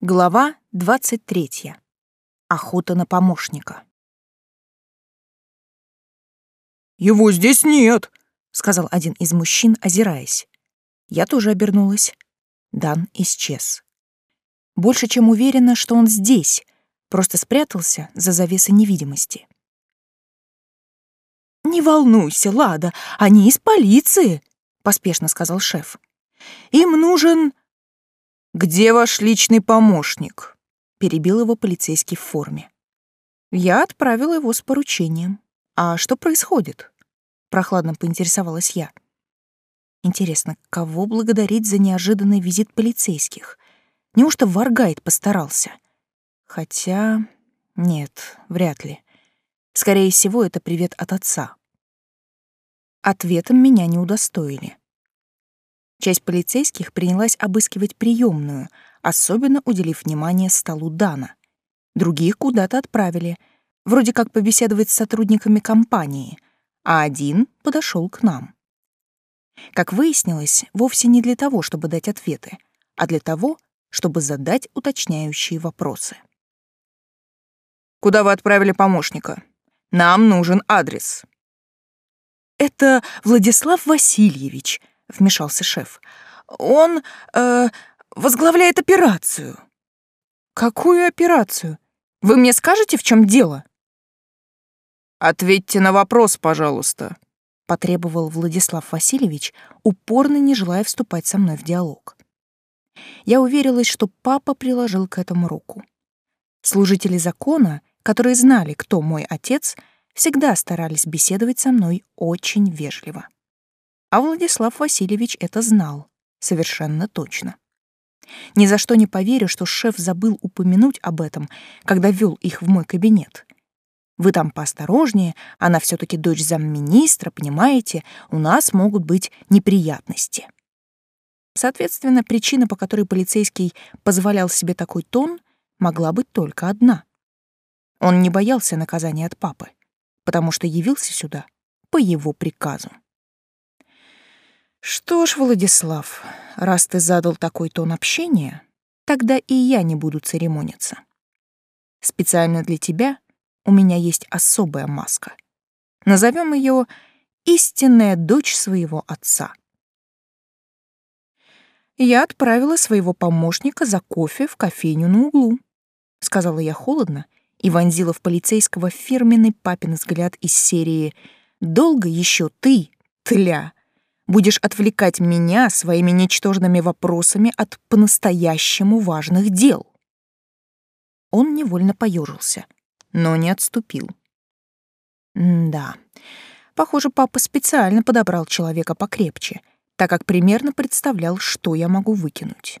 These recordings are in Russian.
Глава 23. Охота на помощника. «Его здесь нет», — сказал один из мужчин, озираясь. Я тоже обернулась. Дан исчез. Больше чем уверена, что он здесь, просто спрятался за завесой невидимости. «Не волнуйся, Лада, они из полиции», — поспешно сказал шеф. «Им нужен «Где ваш личный помощник?» — перебил его полицейский в форме. Я отправила его с поручением. «А что происходит?» — прохладно поинтересовалась я. Интересно, кого благодарить за неожиданный визит полицейских? Неужто Варгайт постарался? Хотя... Нет, вряд ли. Скорее всего, это привет от отца. Ответом меня не удостоили. Часть полицейских принялась обыскивать приемную, особенно уделив внимание столу Дана. Других куда-то отправили, вроде как побеседовать с сотрудниками компании, а один подошел к нам. Как выяснилось, вовсе не для того, чтобы дать ответы, а для того, чтобы задать уточняющие вопросы. «Куда вы отправили помощника? Нам нужен адрес». «Это Владислав Васильевич», — вмешался шеф. «Он э, возглавляет операцию». «Какую операцию? Вы мне скажете, в чем дело?» «Ответьте на вопрос, пожалуйста», — потребовал Владислав Васильевич, упорно не желая вступать со мной в диалог. Я уверилась, что папа приложил к этому руку. Служители закона, которые знали, кто мой отец, всегда старались беседовать со мной очень вежливо. А Владислав Васильевич это знал, совершенно точно. Ни за что не поверю, что шеф забыл упомянуть об этом, когда вел их в мой кабинет. Вы там поосторожнее, она все таки дочь замминистра, понимаете, у нас могут быть неприятности. Соответственно, причина, по которой полицейский позволял себе такой тон, могла быть только одна. Он не боялся наказания от папы, потому что явился сюда по его приказу. Что ж, Владислав, раз ты задал такой тон общения, тогда и я не буду церемониться. Специально для тебя у меня есть особая маска. Назовем ее «Истинная дочь своего отца». Я отправила своего помощника за кофе в кофейню на углу, сказала я холодно и вонзила в полицейского фирменный папин взгляд из серии «Долго еще ты, тля, будешь отвлекать меня своими ничтожными вопросами от по-настоящему важных дел. Он невольно поежился, но не отступил. М да, похоже, папа специально подобрал человека покрепче, так как примерно представлял, что я могу выкинуть.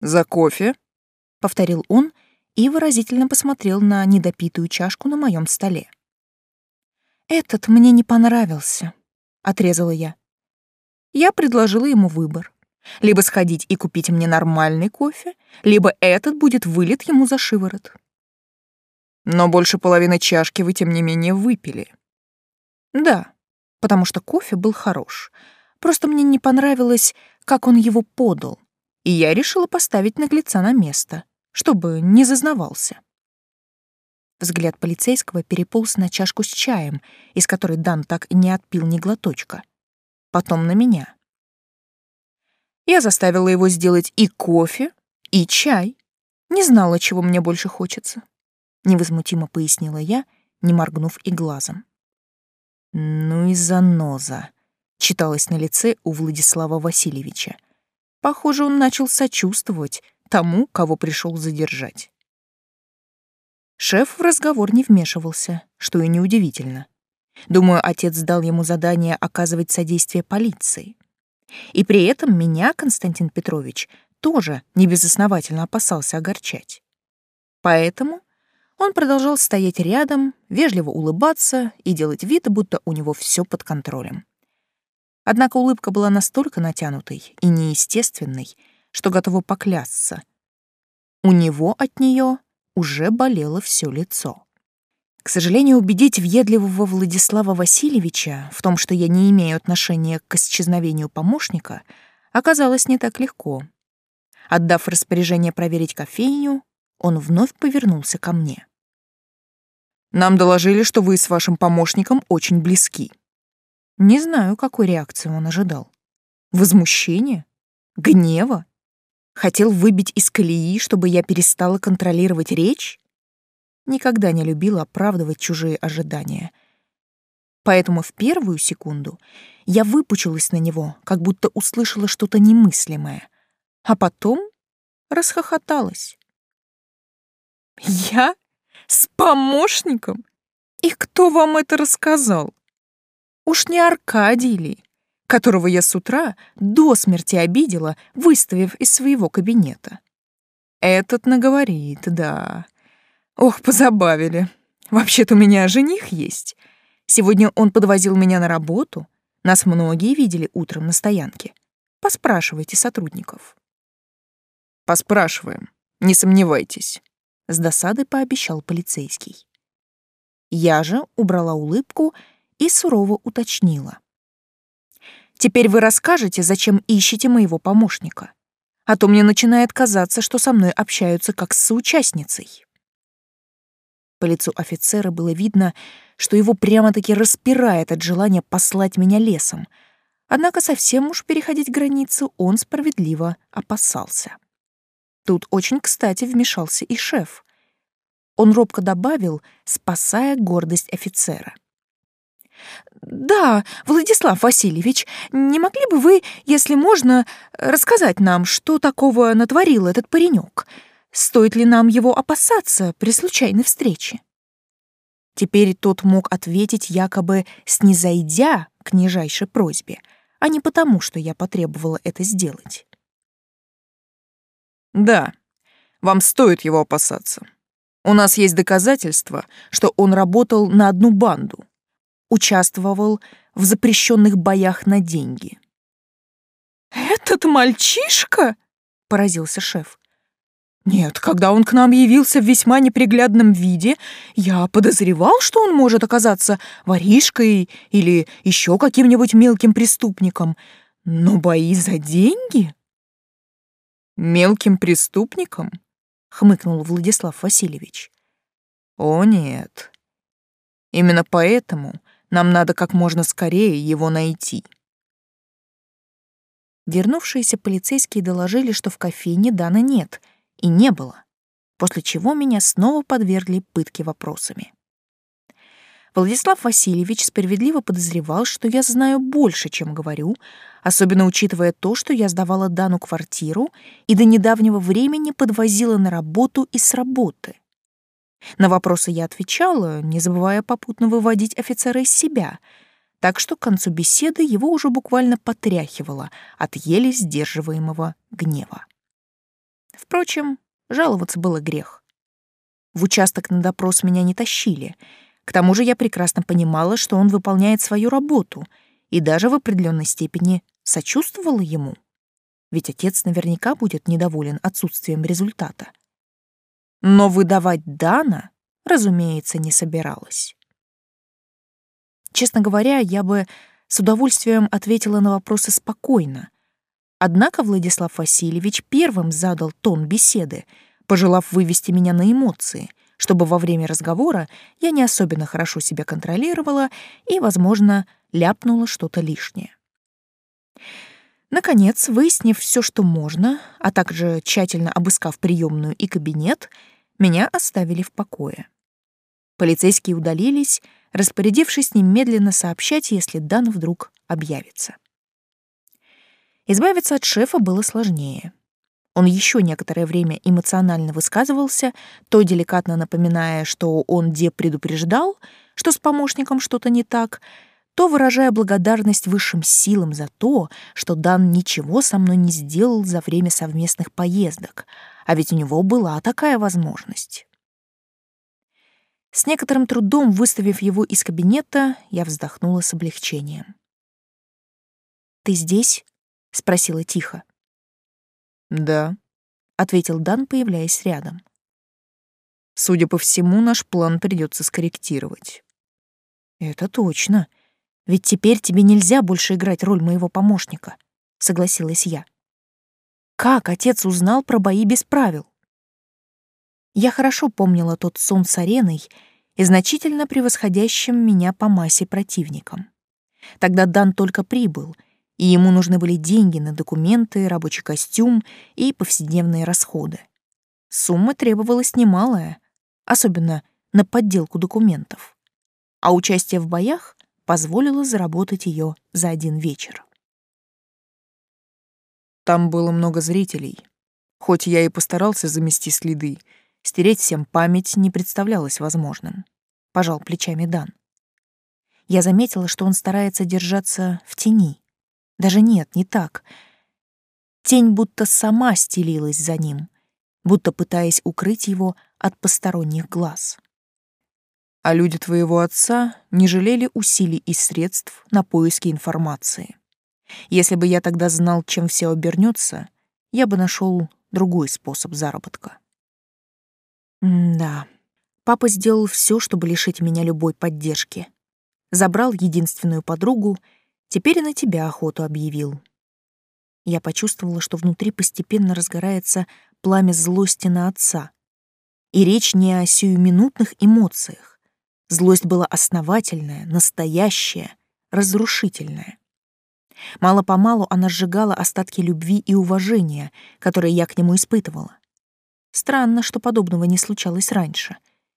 «За кофе?» — повторил он и выразительно посмотрел на недопитую чашку на моем столе. «Этот мне не понравился», отрезала я. Я предложила ему выбор. Либо сходить и купить мне нормальный кофе, либо этот будет вылет ему за шиворот. Но больше половины чашки вы, тем не менее, выпили. Да, потому что кофе был хорош. Просто мне не понравилось, как он его подал, и я решила поставить наглеца на место, чтобы не зазнавался. Взгляд полицейского переполз на чашку с чаем, из которой Дан так не отпил ни глоточка. Потом на меня. Я заставила его сделать и кофе, и чай. Не знала, чего мне больше хочется. Невозмутимо пояснила я, не моргнув и глазом. «Ну и заноза», — читалось на лице у Владислава Васильевича. Похоже, он начал сочувствовать тому, кого пришел задержать. Шеф в разговор не вмешивался, что и неудивительно. Думаю, отец дал ему задание оказывать содействие полиции. И при этом меня Константин Петрович тоже небезосновательно опасался огорчать. Поэтому он продолжал стоять рядом, вежливо улыбаться и делать вид, будто у него все под контролем. Однако улыбка была настолько натянутой и неестественной, что готова поклясться. У него от нее уже болело все лицо. К сожалению, убедить въедливого Владислава Васильевича в том, что я не имею отношения к исчезновению помощника, оказалось не так легко. Отдав распоряжение проверить кофейню, он вновь повернулся ко мне. «Нам доложили, что вы с вашим помощником очень близки». Не знаю, какой реакции он ожидал. Возмущение? Гнева? Хотел выбить из колеи, чтобы я перестала контролировать речь? Никогда не любила оправдывать чужие ожидания. Поэтому в первую секунду я выпучилась на него, как будто услышала что-то немыслимое, а потом расхохоталась. «Я? С помощником? И кто вам это рассказал? Уж не Аркадий ли?» Которого я с утра до смерти обидела, выставив из своего кабинета. Этот наговорит, да. Ох, позабавили. Вообще-то у меня жених есть. Сегодня он подвозил меня на работу. Нас многие видели утром на стоянке. Поспрашивайте сотрудников. Поспрашиваем, не сомневайтесь. С досадой пообещал полицейский. Я же убрала улыбку и сурово уточнила. Теперь вы расскажете, зачем ищете моего помощника. А то мне начинает казаться, что со мной общаются как с соучастницей. По лицу офицера было видно, что его прямо-таки распирает от желания послать меня лесом. Однако совсем уж переходить границу он справедливо опасался. Тут очень кстати вмешался и шеф. Он робко добавил, спасая гордость офицера — «Да, Владислав Васильевич, не могли бы вы, если можно, рассказать нам, что такого натворил этот паренек? Стоит ли нам его опасаться при случайной встрече?» Теперь тот мог ответить якобы снизойдя к нижайшей просьбе, а не потому, что я потребовала это сделать. «Да, вам стоит его опасаться. У нас есть доказательства, что он работал на одну банду, участвовал в запрещенных боях на деньги. «Этот мальчишка?» — поразился шеф. «Нет, когда он к нам явился в весьма неприглядном виде, я подозревал, что он может оказаться воришкой или еще каким-нибудь мелким преступником. Но бои за деньги?» «Мелким преступником?» — хмыкнул Владислав Васильевич. «О нет. Именно поэтому нам надо как можно скорее его найти. Вернувшиеся полицейские доложили, что в кофейне Дана нет, и не было, после чего меня снова подвергли пытке вопросами. Владислав Васильевич справедливо подозревал, что я знаю больше, чем говорю, особенно учитывая то, что я сдавала Дану квартиру и до недавнего времени подвозила на работу и с работы. На вопросы я отвечала, не забывая попутно выводить офицера из себя, так что к концу беседы его уже буквально потряхивало от еле сдерживаемого гнева. Впрочем, жаловаться было грех. В участок на допрос меня не тащили. К тому же я прекрасно понимала, что он выполняет свою работу и даже в определенной степени сочувствовала ему. Ведь отец наверняка будет недоволен отсутствием результата но выдавать Дана, разумеется, не собиралась. Честно говоря, я бы с удовольствием ответила на вопросы спокойно. Однако Владислав Васильевич первым задал тон беседы, пожелав вывести меня на эмоции, чтобы во время разговора я не особенно хорошо себя контролировала и, возможно, ляпнула что-то лишнее. Наконец, выяснив все, что можно, а также тщательно обыскав приемную и кабинет, меня оставили в покое. Полицейские удалились, распорядившись немедленно сообщать, если Дан вдруг объявится. Избавиться от шефа было сложнее. Он еще некоторое время эмоционально высказывался, то деликатно напоминая, что он де предупреждал, что с помощником что-то не так, то выражая благодарность высшим силам за то, что Дан ничего со мной не сделал за время совместных поездок, а ведь у него была такая возможность. С некоторым трудом выставив его из кабинета, я вздохнула с облегчением. «Ты здесь?» — спросила тихо. «Да», — ответил Дан, появляясь рядом. «Судя по всему, наш план придется скорректировать». «Это точно», ведь теперь тебе нельзя больше играть роль моего помощника, согласилась я. Как отец узнал про бои без правил? Я хорошо помнила тот сон с ареной и значительно превосходящим меня по массе противником. Тогда Дан только прибыл, и ему нужны были деньги на документы, рабочий костюм и повседневные расходы. Сумма требовалась немалая, особенно на подделку документов. А участие в боях позволило заработать ее за один вечер. Там было много зрителей. Хоть я и постарался замести следы, стереть всем память не представлялось возможным. Пожал плечами Дан. Я заметила, что он старается держаться в тени. Даже нет, не так. Тень будто сама стелилась за ним, будто пытаясь укрыть его от посторонних глаз. А люди твоего отца не жалели усилий и средств на поиски информации. Если бы я тогда знал, чем все обернется, я бы нашел другой способ заработка. М да, папа сделал все, чтобы лишить меня любой поддержки. Забрал единственную подругу, теперь и на тебя охоту объявил. Я почувствовала, что внутри постепенно разгорается пламя злости на отца. И речь не о сиюминутных эмоциях. Злость была основательная, настоящая, разрушительная. Мало-помалу она сжигала остатки любви и уважения, которые я к нему испытывала. Странно, что подобного не случалось раньше,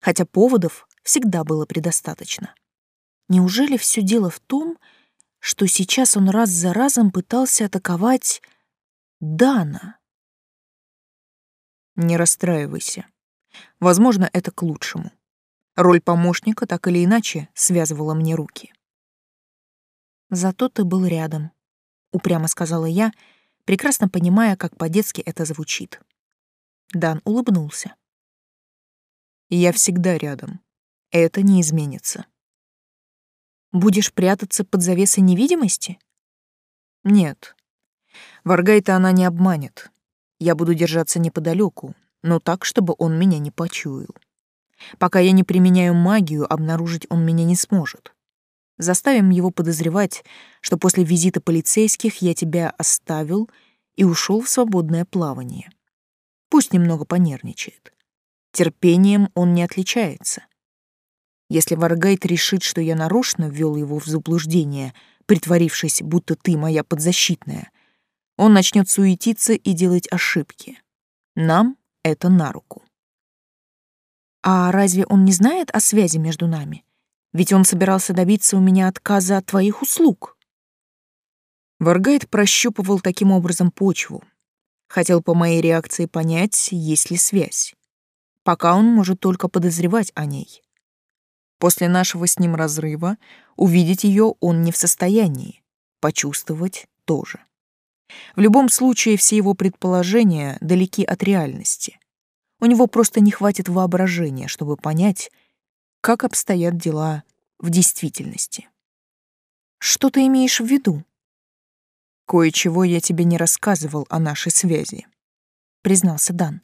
хотя поводов всегда было предостаточно. Неужели все дело в том, что сейчас он раз за разом пытался атаковать Дана? Не расстраивайся. Возможно, это к лучшему. Роль помощника так или иначе связывала мне руки. Зато ты был рядом, упрямо сказала я, прекрасно понимая, как по-детски это звучит. Дан улыбнулся. Я всегда рядом. Это не изменится. Будешь прятаться под завесой невидимости? Нет. Варгайта она не обманет. Я буду держаться неподалеку, но так, чтобы он меня не почуял. Пока я не применяю магию, обнаружить он меня не сможет. Заставим его подозревать, что после визита полицейских я тебя оставил и ушел в свободное плавание. Пусть немного понервничает. Терпением он не отличается. Если Варгайт решит, что я нарочно ввел его в заблуждение, притворившись, будто ты моя подзащитная, он начнет суетиться и делать ошибки. Нам это на руку. А разве он не знает о связи между нами? Ведь он собирался добиться у меня отказа от твоих услуг. Варгайт прощупывал таким образом почву. Хотел по моей реакции понять, есть ли связь. Пока он может только подозревать о ней. После нашего с ним разрыва увидеть ее он не в состоянии, почувствовать тоже. В любом случае все его предположения далеки от реальности. У него просто не хватит воображения, чтобы понять, как обстоят дела в действительности. Что ты имеешь в виду? Кое-чего я тебе не рассказывал о нашей связи, признался Дан.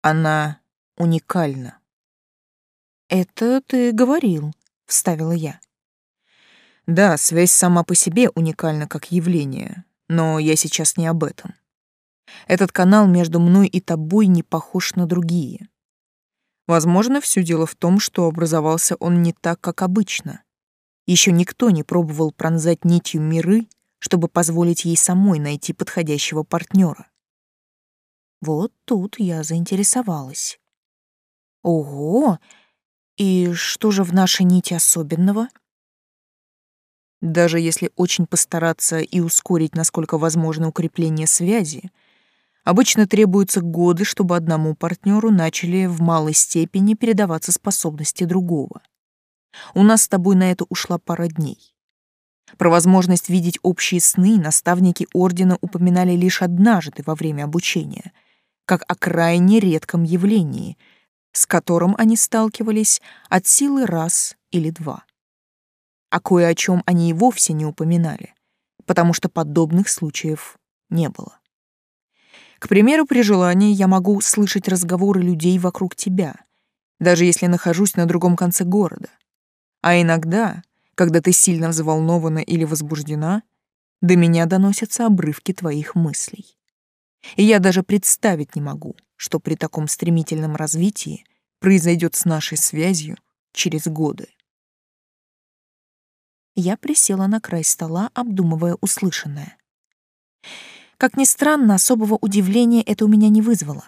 Она уникальна. Это ты говорил, вставила я. Да, связь сама по себе уникальна как явление, но я сейчас не об этом. Этот канал между мной и тобой не похож на другие. Возможно, все дело в том, что образовался он не так, как обычно. Еще никто не пробовал пронзать нитью миры, чтобы позволить ей самой найти подходящего партнера. Вот тут я заинтересовалась. Ого! И что же в нашей нити особенного? Даже если очень постараться и ускорить, насколько возможно, укрепление связи, Обычно требуются годы, чтобы одному партнеру начали в малой степени передаваться способности другого. У нас с тобой на это ушла пара дней. Про возможность видеть общие сны наставники Ордена упоминали лишь однажды во время обучения, как о крайне редком явлении, с которым они сталкивались от силы раз или два. А кое о чем они и вовсе не упоминали, потому что подобных случаев не было. К примеру, при желании я могу слышать разговоры людей вокруг тебя, даже если нахожусь на другом конце города. А иногда, когда ты сильно взволнована или возбуждена, до меня доносятся обрывки твоих мыслей. И я даже представить не могу, что при таком стремительном развитии произойдет с нашей связью через годы. Я присела на край стола, обдумывая услышанное. Как ни странно, особого удивления это у меня не вызвало.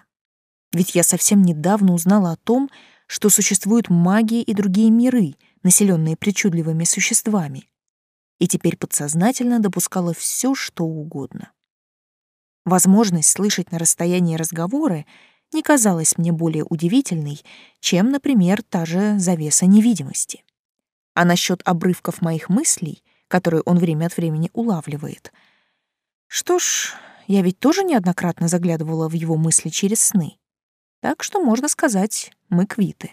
Ведь я совсем недавно узнала о том, что существуют магия и другие миры, населенные причудливыми существами, и теперь подсознательно допускала все, что угодно. Возможность слышать на расстоянии разговоры не казалась мне более удивительной, чем, например, та же завеса невидимости. А насчет обрывков моих мыслей, которые он время от времени улавливает, что ж, я ведь тоже неоднократно заглядывала в его мысли через сны. Так что, можно сказать, мы квиты.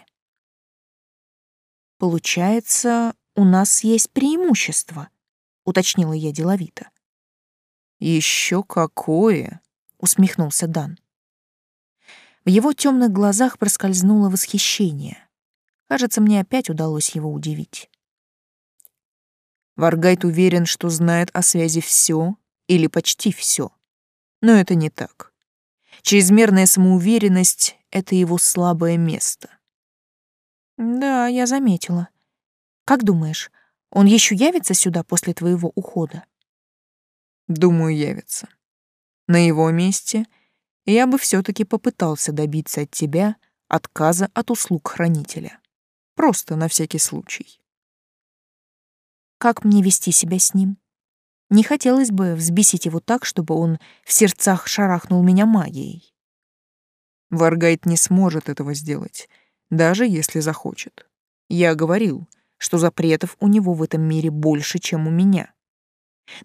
Получается, у нас есть преимущество, уточнила я деловито. Еще какое, усмехнулся Дан. В его темных глазах проскользнуло восхищение. Кажется, мне опять удалось его удивить. Варгайт уверен, что знает о связи все или почти все. Но это не так. Чрезмерная самоуверенность — это его слабое место. Да, я заметила. Как думаешь, он еще явится сюда после твоего ухода? Думаю, явится. На его месте — я бы все-таки попытался добиться от тебя отказа от услуг хранителя. Просто на всякий случай. Как мне вести себя с ним? Не хотелось бы взбесить его так, чтобы он в сердцах шарахнул меня магией. Варгайт не сможет этого сделать, даже если захочет. Я говорил, что запретов у него в этом мире больше, чем у меня.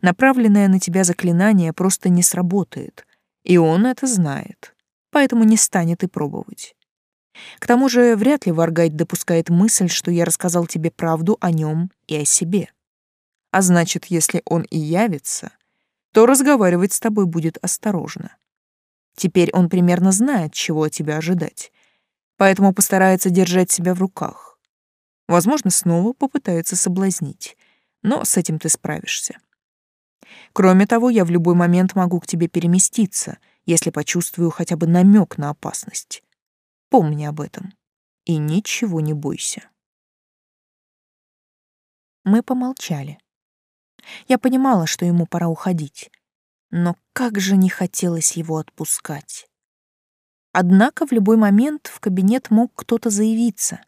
Направленное на тебя заклинание просто не сработает, и он это знает, поэтому не станет и пробовать. К тому же вряд ли Варгайт допускает мысль, что я рассказал тебе правду о нем и о себе. А значит, если он и явится, то разговаривать с тобой будет осторожно. Теперь он примерно знает, чего от тебя ожидать, поэтому постарается держать себя в руках. Возможно, снова попытается соблазнить, но с этим ты справишься. Кроме того, я в любой момент могу к тебе переместиться, если почувствую хотя бы намек на опасность. Помни об этом и ничего не бойся. Мы помолчали. Я понимала, что ему пора уходить, но как же не хотелось его отпускать. Однако в любой момент в кабинет мог кто-то заявиться.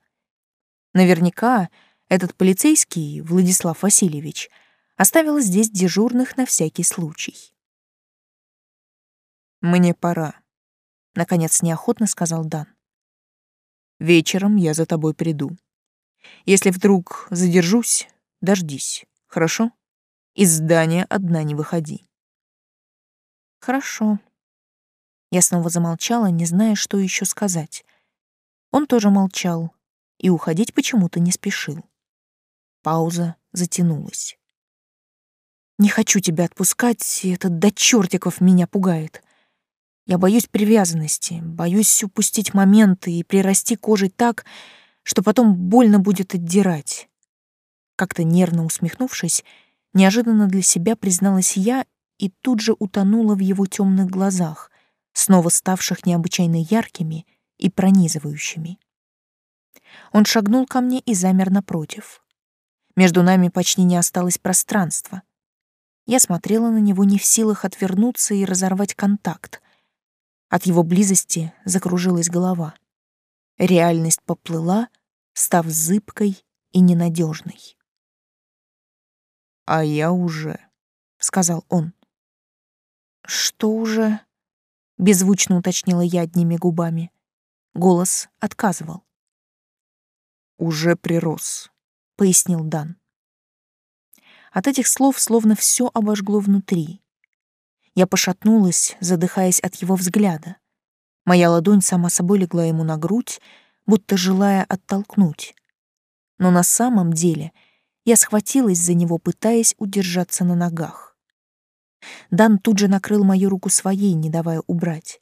Наверняка этот полицейский, Владислав Васильевич, Оставила здесь дежурных на всякий случай. «Мне пора», — наконец неохотно сказал Дан. «Вечером я за тобой приду. Если вдруг задержусь, дождись, хорошо? Из здания одна не выходи». «Хорошо». Я снова замолчала, не зная, что еще сказать. Он тоже молчал и уходить почему-то не спешил. Пауза затянулась. Не хочу тебя отпускать, этот до чертиков меня пугает. Я боюсь привязанности, боюсь упустить моменты и прирасти кожей так, что потом больно будет отдирать. Как-то нервно усмехнувшись, неожиданно для себя призналась я и тут же утонула в его темных глазах, снова ставших необычайно яркими и пронизывающими. Он шагнул ко мне и замер напротив. Между нами почти не осталось пространства. Я смотрела на него не в силах отвернуться и разорвать контакт. От его близости закружилась голова. Реальность поплыла, став зыбкой и ненадежной. «А я уже», — сказал он. «Что уже?» — беззвучно уточнила я одними губами. Голос отказывал. «Уже прирос», — пояснил Дан. От этих слов словно все обожгло внутри. Я пошатнулась, задыхаясь от его взгляда. Моя ладонь сама собой легла ему на грудь, будто желая оттолкнуть. Но на самом деле я схватилась за него, пытаясь удержаться на ногах. Дан тут же накрыл мою руку своей, не давая убрать.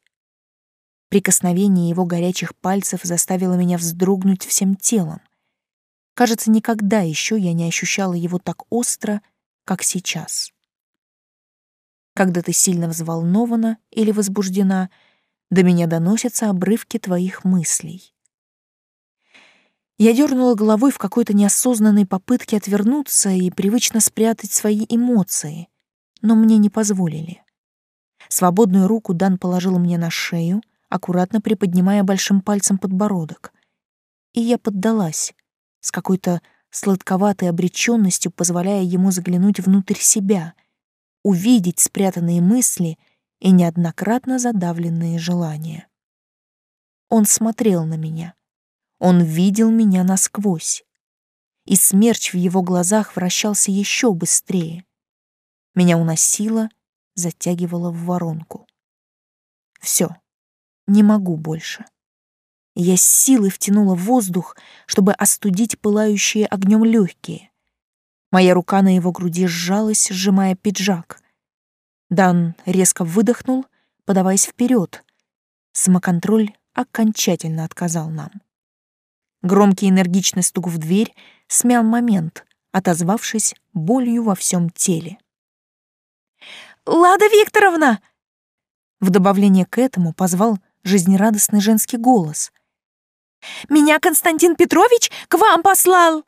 Прикосновение его горячих пальцев заставило меня вздрогнуть всем телом. Кажется, никогда еще я не ощущала его так остро, как сейчас. Когда ты сильно взволнована или возбуждена, до меня доносятся обрывки твоих мыслей. Я дернула головой в какой-то неосознанной попытке отвернуться и привычно спрятать свои эмоции, но мне не позволили. Свободную руку Дан положил мне на шею, аккуратно приподнимая большим пальцем подбородок. И я поддалась, с какой-то сладковатой обреченностью позволяя ему заглянуть внутрь себя, увидеть спрятанные мысли и неоднократно задавленные желания. Он смотрел на меня. Он видел меня насквозь. И смерч в его глазах вращался еще быстрее. Меня уносило, затягивало в воронку. Все, не могу больше. Я с силой втянула воздух, чтобы остудить пылающие огнем легкие. Моя рука на его груди сжалась, сжимая пиджак. Дан резко выдохнул, подаваясь вперед. Самоконтроль окончательно отказал нам. Громкий энергичный стук в дверь смял момент, отозвавшись болью во всем теле. «Лада Викторовна!» В добавление к этому позвал жизнерадостный женский голос. «Меня Константин Петрович к вам послал!»